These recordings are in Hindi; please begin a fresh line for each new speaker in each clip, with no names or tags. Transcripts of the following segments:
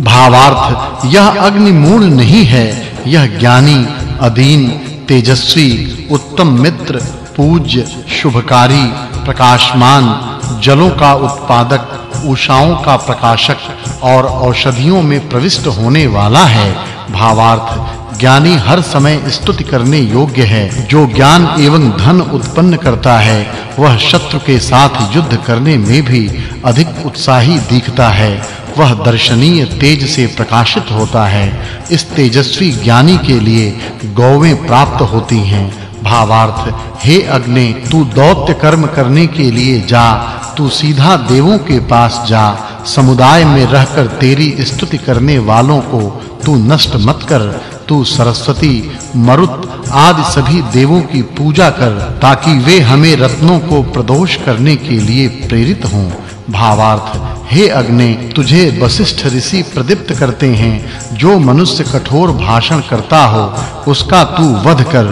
भावार्थ, यह अग्नि मूल नहीं है, यह ज्ञानी, अधीन, तेजस्वी, उत्तम मित्र, पूज्य, शुभकारी, प्रकाशमान, जलों का उत्पादक, उषाओं का प्रकाशक और औषधियों में प्रविष्ट होने वाला है। भावार्थ, ज्ञानी हर समय स्तुति करने योग्य है। जो ज्ञान एवं धन उत्पन्न करता है, वह शत्रु के साथ युद्ध करने में भी अधिक उत्साही दिखता है। वह दर्शनीय तेज से प्रकाशित होता है। इस तेजस्वी ज्ञानी के लिए गौवें प्राप्त होती हैं। भावार्थ, हे अग्नि, तू दौत्य कर्म करने के लिए जा। तू सीधा देवों के पास जा। समुदाय में रहकर तेरी स्तुति करने वालों को तू नष्ट मत कर। तू सरस्वती, मरुत आदि सभी देवों की पूजा कर, ताकि वे हमें रत्नों को प्रदोष करने के लिए प्रेरित हों। भावार्थ हे अग्नि, तुझे वशिष्ठ ऋषि प्रदीप्त करते हैं, जो मनुष्य कठोर भाषण करता हो, उसका तू वध कर।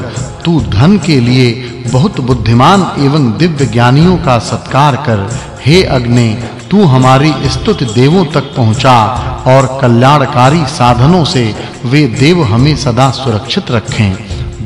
तू धन के लिए बहुत बुद्धिमान एवं दिव्य ज्ञानियों का सत्कार कर। हे अग्नि, तू हमारी स्तुति देवों तक पहुँचा और कल्याणकारी साधनों से वे देव हमें सदा सुरक्षित रखें।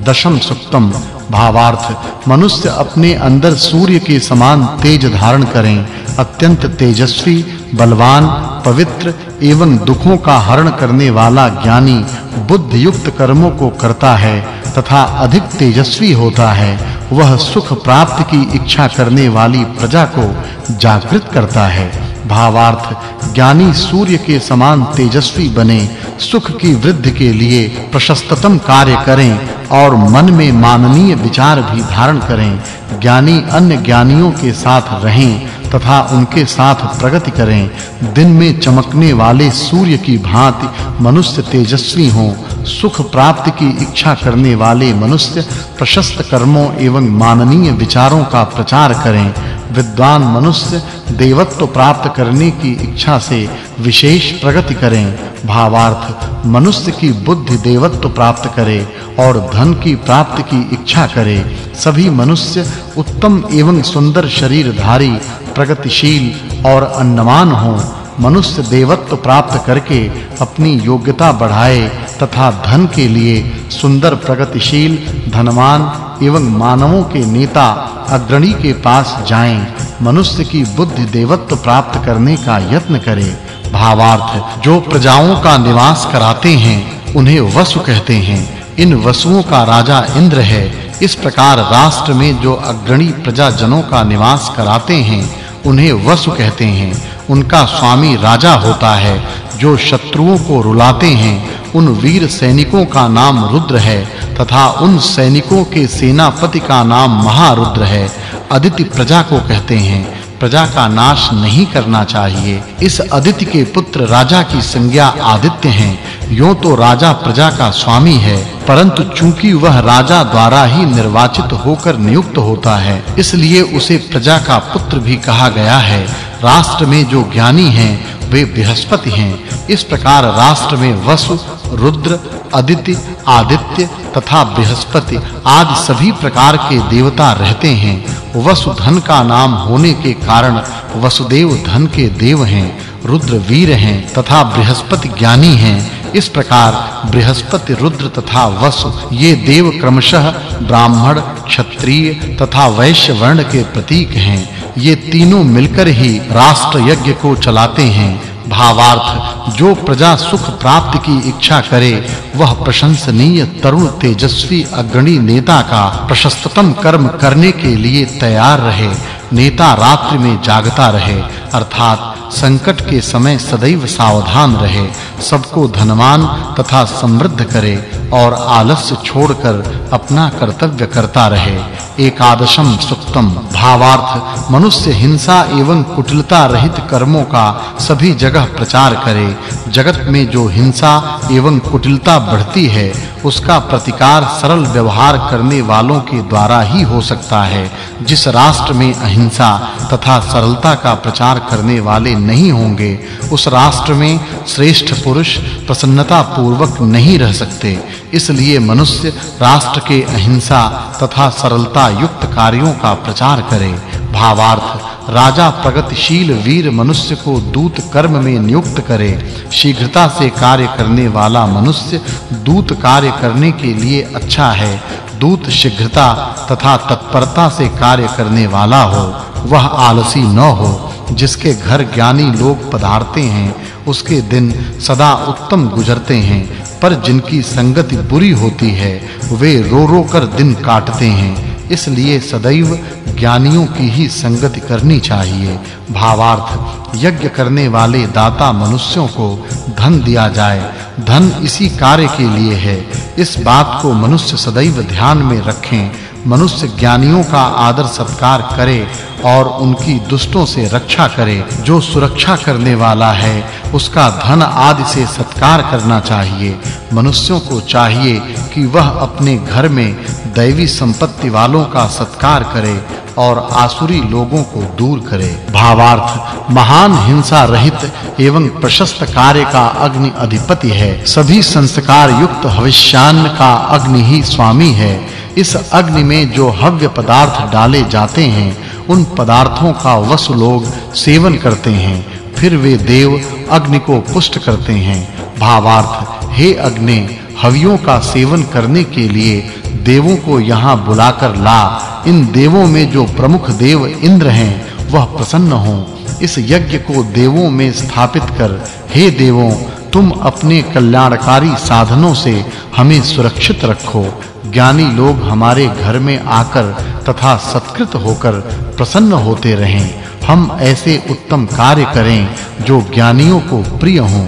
दशम सुक्तम भावार्थ। मनुष्य अपने अंदर सूर्य के समान तेज धारण करें। अत्यंत तेजस्वी, बलवान, पवित्र एवं दुखों का हरण करने वाला ज्ञानी बुद्ध युक्त कर्मों को करता है तथा अधिक तेजस्वी होता है। वह सुख प्राप्त की इच्छा करने वाली प्रजा को जागृत करता है। भावार्थ, ज्ञानी सूर्य के समान तेजस्वी बने, सुख की वृद्धि के लिए प्रशस्ततम कार्य करें और मन में माननीय विचार भी धारण करें। ज्ञानी अन्य ज्ञानियों के साथ रहें तथा उनके साथ प्रगति करें। दिन में चमकने वाले सूर्य की भांति मनुष्य तेजस्वी हों। सुख प्राप्ति की इच्छा करने वाले मनुष्य प्रशस्त कर्मों एवं माननीय विचारों का प्रचार करें। विद्वान मनुष्य देवत्व प्राप्त करने की इच्छा से विशेष प्रगति करें। भावार्थ, मनुष्य की बुद्धि देवत्व प्राप्त करे और धन की प्राप्ति की इच्छा करे। सभी मनुष्य उत्तम एवं सुंदर शरीरधारी प्रगतिशील और अन्नमान हों। मनुष्य देवत्व प्राप्त करके अपनी योग्यता बढ़ाए तथा धन के लिए सुंदर, प्रगतिशील, धनवान एवं मानवों के नेता अग्रणी के पास जाएँ। मनुष्य की बुद्धि देवत्व प्राप्त करने का यत्न करे। भावार्थ, जो प्रजाओं का निवास कराते हैं, उन्हें वसु कहते हैं। इन वसुओं का राजा इंद्र है। इस प्रकार राष्ट्र में जो अग्रणी प्रजाजनों का निवास कराते हैं उन्हें वसु कहते हैं। उनका स्वामी राजा होता है, जो शत्रुओं को रुलाते हैं। उन वीर सैनिकों का नाम रुद्र है, तथा उन सैनिकों के सेनापति का नाम महारुद्र है। अदिति प्रजा को कहते हैं, प्रजा का नाश नहीं करना चाहिए। इस अदिति के पुत्र राजा की संज्ञा आदित्य हैं। यूँ तो राजा प्रजा का स्वामी है, परंतु चूँकि वह राजा द्वारा ही निर्वाचित होकर नियुक्त होता है, इसलिए उसे प्रजा का पुत्र भी कहा गया है। राष्ट्र में जो ज्ञानी हैं, वे बृहस्पति हैं। इस प्रकार राष्ट्र में वसु, रुद्र, अदिति, आदित्य तथा बृहस्पति आदि सभी प्रकार के देवता रहते हैं। वसु धन का नाम होने के कारण वसुदेव धन के देव हैं, रुद्र वीर हैं तथा बृहस्पति ज्ञानी हैं। इस प्रकार बृहस्पति, रुद्र तथा वसु, ये देव क्रमशः ब्राह्मण, क्षत्रिय तथा वैश्य वर्ण के प्रतीक हैं। ये तीनों मिलकर ही राष्ट्र यज्ञ को चलाते हैं। भावार्थ, जो प्रजा सुख प्राप्ति की इच्छा करे, वह प्रशंसनीय तरुण तेजस्वी अग्रणी नेता का प्रशस्ततम कर्म करने के लिए तैयार रहे। नेता रात्रि में जागता रहे, अर्थात संकट के समय सदैव सावधान रहे। सबको धनवान तथा समृद्ध करे। और आलस्य छोड़कर अपना कर्तव्य करता रहे। एकादशम सुक्तम भावार्थ, मनुष्य हिंसा एवं कुटिलता रहित कर्मों का सभी जगह प्रचार करे। जगत में जो हिंसा एवं कुटिलता बढ़ती है, उसका प्रतिकार सरल व्यवहार करने वालों के द्वारा ही हो सकता है। जिस राष्ट्र में अहिंसा तथा सरलता का प्रचार करने वाले नहीं होंगे, उस राष्ट्र में श्रेष्ठ पुरुष प्रसन्नता पूर्वक नहीं रह सकते। इसलिए मनुष्य राष्ट्र के अहिंसा तथा सरलता युक्त कार्यों का प्रचार करे। भावार्थ, राजा प्रगतिशील वीर मनुष्य को दूत कर्म में नियुक्त करे। शीघ्रता से कार्य करने वाला मनुष्य दूत कार्य करने के लिए अच्छा है। दूत शीघ्रता तथा तत्परता से कार्य करने वाला हो, वह आलसी न हो। जिसके घर ज्ञानी लोग पधारते हैं, उसके दिन सदा उत्तम गुजरते हैं। पर जिनकी संगति बुरी होती है, वे रो-रो कर दिन काटते हैं। इसलिए सदैव ज्ञानियों की ही संगति करनी चाहिए। भावार्थ, यज्ञ करने वाले दाता मनुष्यों को धन दिया जाए। धन इसी कार्य के लिए है। इस बात को मनुष्य सदैव ध्यान में रखें। मनुष्य ज्ञानियों का आदर सत्कार करे और उनकी दुष्टों से रक्षा करे। जो सुरक्षा करने वाला है, उसका धन आदि से सत्कार करना चाहिए। मनुष्यों को चाहिए कि वह अपने घर में दैवी संपत्ति वालों का सत्कार करे और आसुरी लोगों को दूर करे। भावार्थ, महान हिंसा रहित एवं प्रशस्त कार्य का अग्नि अधिपति है। सभी संस्कार युक्त हविष्यान्न का अग्नि ही स्वामी है। इस अग्नि में जो हव्य पदार्थ डाले जाते हैं, उन पदार्थों का वसु लोग सेवन करते हैं। फिर वे देव अग्नि को पुष्ट करते हैं। भावार्थ। हे अग्नि, हवियों का सेवन करने के लिए देवों को यहाँ बुलाकर ला। इन देवों में जो प्रमुख देव इंद्र हैं, वह प्रसन्न हो। इस यज्ञ को देवों में स्थापित कर, हे देवों, तुम अपने कल्याणकारी साधनों से हमें सुरक्षित रखो। ज्ञानी लोग हमारे घर में आकर तथा सत्कृत होकर प्रसन्न होते रहें। हम ऐसे उत्तम कार्य करें, जो ज्ञानियों को प्रिय हों।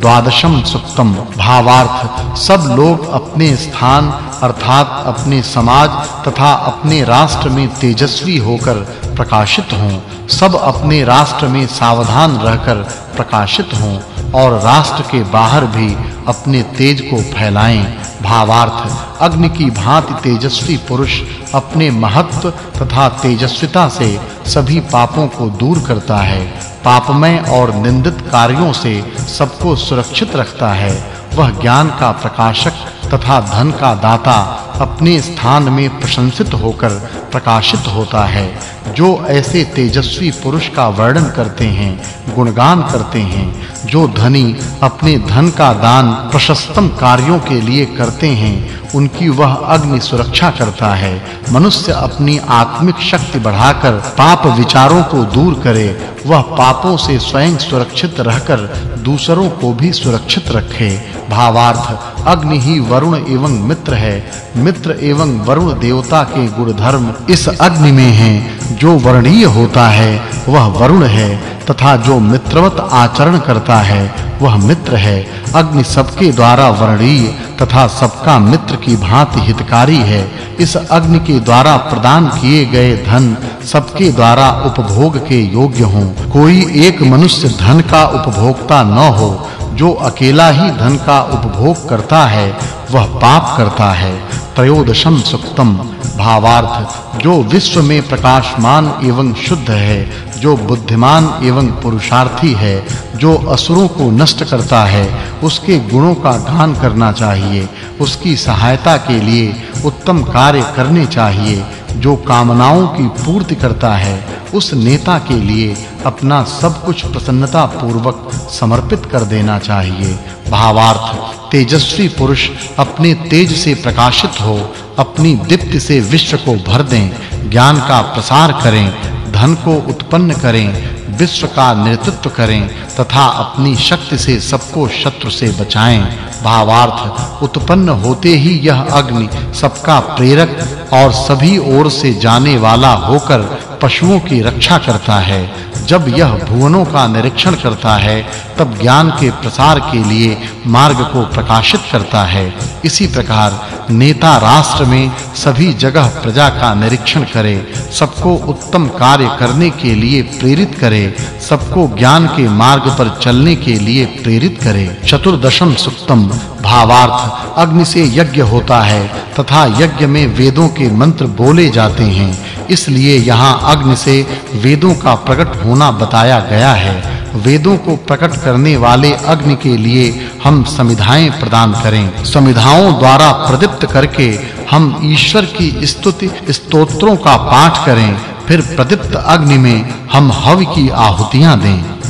द्वादशम सुक्तम भावार्थ। सब लोग अपने स्थान, अर्थात अपने समाज तथा अपने राष्ट्र में तेजस्वी होकर प्रकाशित हों। सब अपने राष्ट्र में सावधान रहकर प्रकाशित हों और राष्ट्र के बाहर भी अपने तेज को फैलाएँ। भावार्थ। अग्नि की भांति तेजस्वी पुरुष अपने महत्व तथा तेजस्विता से सभी पापों को दूर करता है। पापमय और निंदित कार्यों से सबको सुरक्षित रखता है। वह ज्ञान का प्रकाशक तथा धन का दाता अपने स्थान में प्रशंसित होकर प्रकाशित होता है। जो ऐसे तेजस्वी पुरुष का वर्णन करते हैं, गुणगान करते हैं जो धनी अपने धन का दान प्रशस्तम कार्यों के लिए करते हैं उनकी वह अग्नि सुरक्षा करता है। मनुष्य अपनी आत्मिक शक्ति बढ़ाकर पाप विचारों को दूर करे, वह पापों से स्वयं सुरक्षित रहकर दूसरों को भी सुरक्षित रखे। भावार्थ, अग्नि ही वरुण एवं मित्र है। मित्र एवं वरुण देवता के गुण धर्म इस अग्नि में हैं। जो वर्णीय होता है, वह वरुण है, तथा जो मित्रवत आचरण करता है वह मित्र है। अग्नि सबके द्वारा वर्णीय तथा सबका मित्र की भांति हितकारी है। इस अग्नि के द्वारा प्रदान किए गए धन सबके द्वारा उपभोग के योग्य हों। कोई एक मनुष्य धन का उपभोक्ता न हो, जो अकेला ही धन का उपभोग करता है, वह पाप करता है। त्रयोदशम सुक्तम। भावार्थ, जो विश्व में प्रकाशमान एवं शुद्ध है जो बुद्धिमान एवं पुरुषार्थी है, जो असुरों को नष्ट करता है, उसके गुणों का गान करना चाहिए, उसकी सहायता के लिए उत्तम कार्य करने चाहिए, जो कामनाओं की पूर्ति करता है, उस नेता के लिए अपना सब कुछ प्रसन्नता पूर्वक समर्पित कर देना चाहिए। भावार्थ, तेजस्वी पुरुष अपने तेज से प्रकाशित हो, अपनी दीप्ति से विश्व को भर दें, ज्ञान का प्रसार करें धन को उत्पन्न करें, विश्व का नेतृत्व करें, तथा अपनी शक्ति से सबको शत्रु से बचाएँ। भावार्थ, उत्पन्न होते ही यह अग्नि सबका प्रेरक और सभी ओर से जाने वाला होकर पशुओं की रक्षा करता है। जब यह भुवनों का निरीक्षण करता है, तब ज्ञान के प्रसार के लिए मार्ग को प्रकाशित करता है। इसी प्रकार नेता राष्ट्र में सभी जगह प्रजा का निरीक्षण करे, सबको उत्तम कार्य करने के लिए प्रेरित करे, सबको ज्ञान के मार्ग पर चलने के लिए प्रेरित करे। चतुर्दशम सुक्तम भावार्थ अग्नि से यज्ञ होता है तथा यज्ञ में वेदों के मंत्र बोले जाते हैं। इसलिए यहाँ अग्नि से वेदों का प्रकट होना बताया गया है। वेदों को प्रकट करने वाले अग्नि के लिए हम समिधाएँ प्रदान करें। समिधाओं द्वारा प्रदीप्त करके हम ईश्वर की स्तुति स्तोत्रों का पाठ करें। फिर प्रदीप्त अग्नि में हम हव की आहुतियाँ दें।